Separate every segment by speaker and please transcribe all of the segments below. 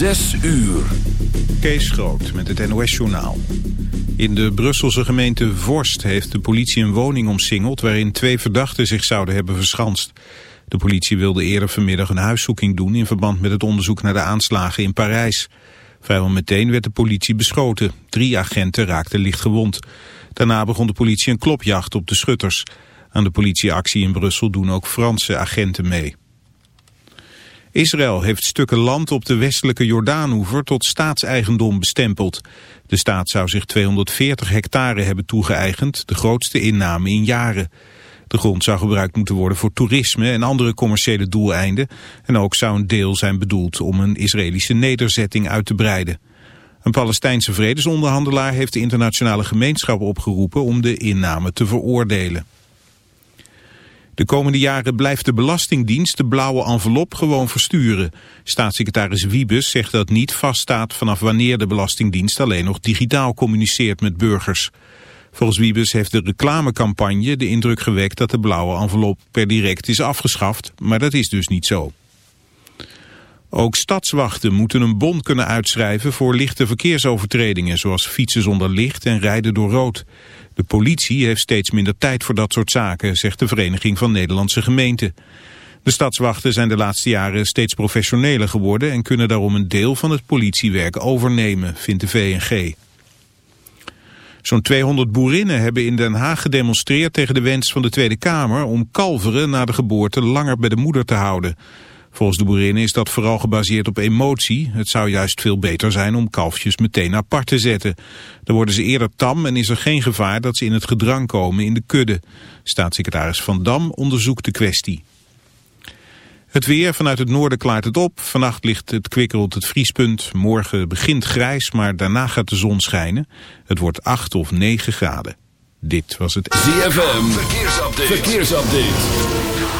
Speaker 1: Zes uur.
Speaker 2: Kees Groot met het NOS-journaal. In de Brusselse gemeente Vorst heeft de politie een woning omsingeld... waarin twee verdachten zich zouden hebben verschanst. De politie wilde eerder vanmiddag een huiszoeking doen... in verband met het onderzoek naar de aanslagen in Parijs. Vrijwel meteen werd de politie beschoten. Drie agenten raakten licht gewond. Daarna begon de politie een klopjacht op de schutters. Aan de politieactie in Brussel doen ook Franse agenten mee. Israël heeft stukken land op de westelijke Jordaanoever tot staatseigendom bestempeld. De staat zou zich 240 hectare hebben toegeëigend, de grootste inname in jaren. De grond zou gebruikt moeten worden voor toerisme en andere commerciële doeleinden. En ook zou een deel zijn bedoeld om een Israëlische nederzetting uit te breiden. Een Palestijnse vredesonderhandelaar heeft de internationale gemeenschap opgeroepen om de inname te veroordelen. De komende jaren blijft de Belastingdienst de blauwe envelop gewoon versturen. Staatssecretaris Wiebes zegt dat niet vaststaat vanaf wanneer de Belastingdienst alleen nog digitaal communiceert met burgers. Volgens Wiebes heeft de reclamecampagne de indruk gewekt dat de blauwe envelop per direct is afgeschaft, maar dat is dus niet zo. Ook stadswachten moeten een bon kunnen uitschrijven voor lichte verkeersovertredingen, zoals fietsen zonder licht en rijden door rood. De politie heeft steeds minder tijd voor dat soort zaken, zegt de Vereniging van Nederlandse Gemeenten. De stadswachten zijn de laatste jaren steeds professioneler geworden en kunnen daarom een deel van het politiewerk overnemen, vindt de VNG. Zo'n 200 boerinnen hebben in Den Haag gedemonstreerd tegen de wens van de Tweede Kamer om kalveren na de geboorte langer bij de moeder te houden. Volgens de boerinnen is dat vooral gebaseerd op emotie. Het zou juist veel beter zijn om kalfjes meteen apart te zetten. Dan worden ze eerder tam en is er geen gevaar dat ze in het gedrang komen in de kudde. Staatssecretaris Van Dam onderzoekt de kwestie. Het weer vanuit het noorden klaart het op. Vannacht ligt het kwik rond het vriespunt. Morgen begint grijs, maar daarna gaat de zon schijnen. Het wordt 8 of 9 graden. Dit was het
Speaker 1: ZFM. Verkeersupdate. Verkeersupdate.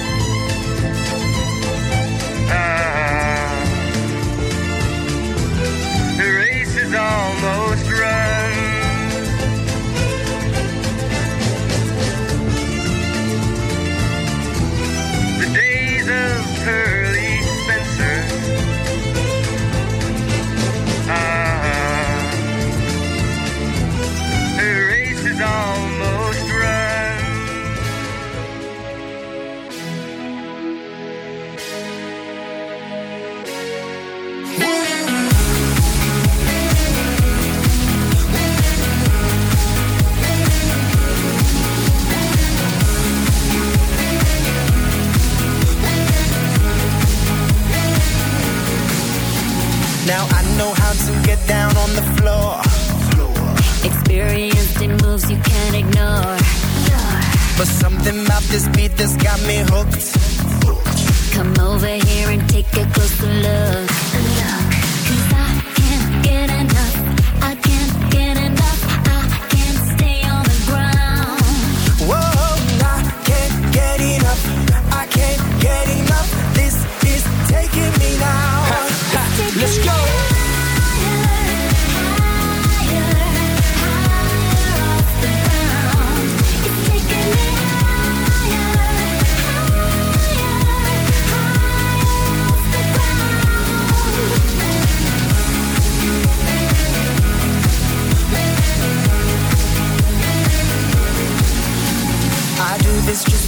Speaker 3: Now I know how to get down on the floor.
Speaker 4: Experienced in moves you can't ignore.
Speaker 3: But something about this beat that's got me hooked.
Speaker 4: Come over here and take a closer look.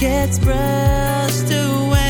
Speaker 5: Gets brushed away,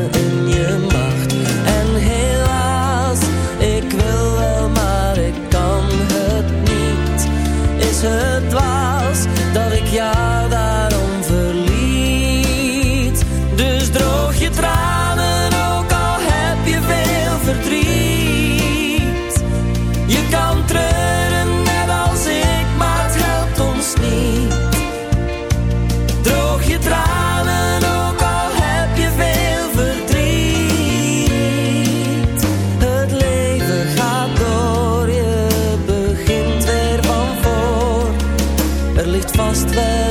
Speaker 6: vast.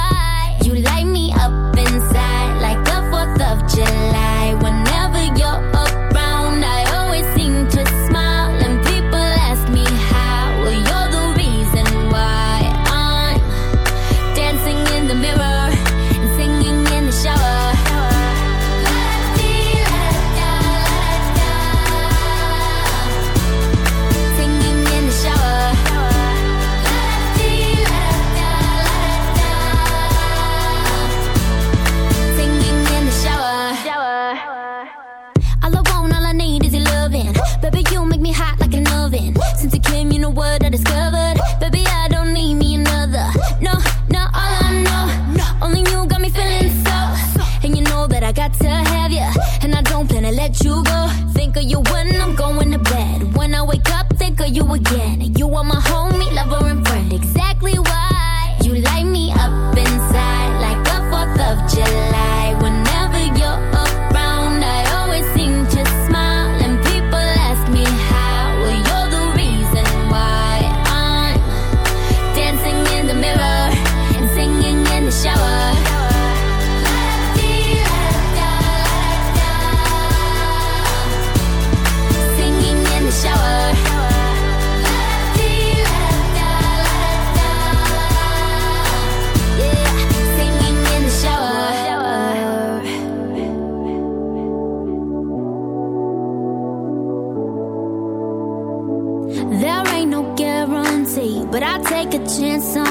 Speaker 4: chance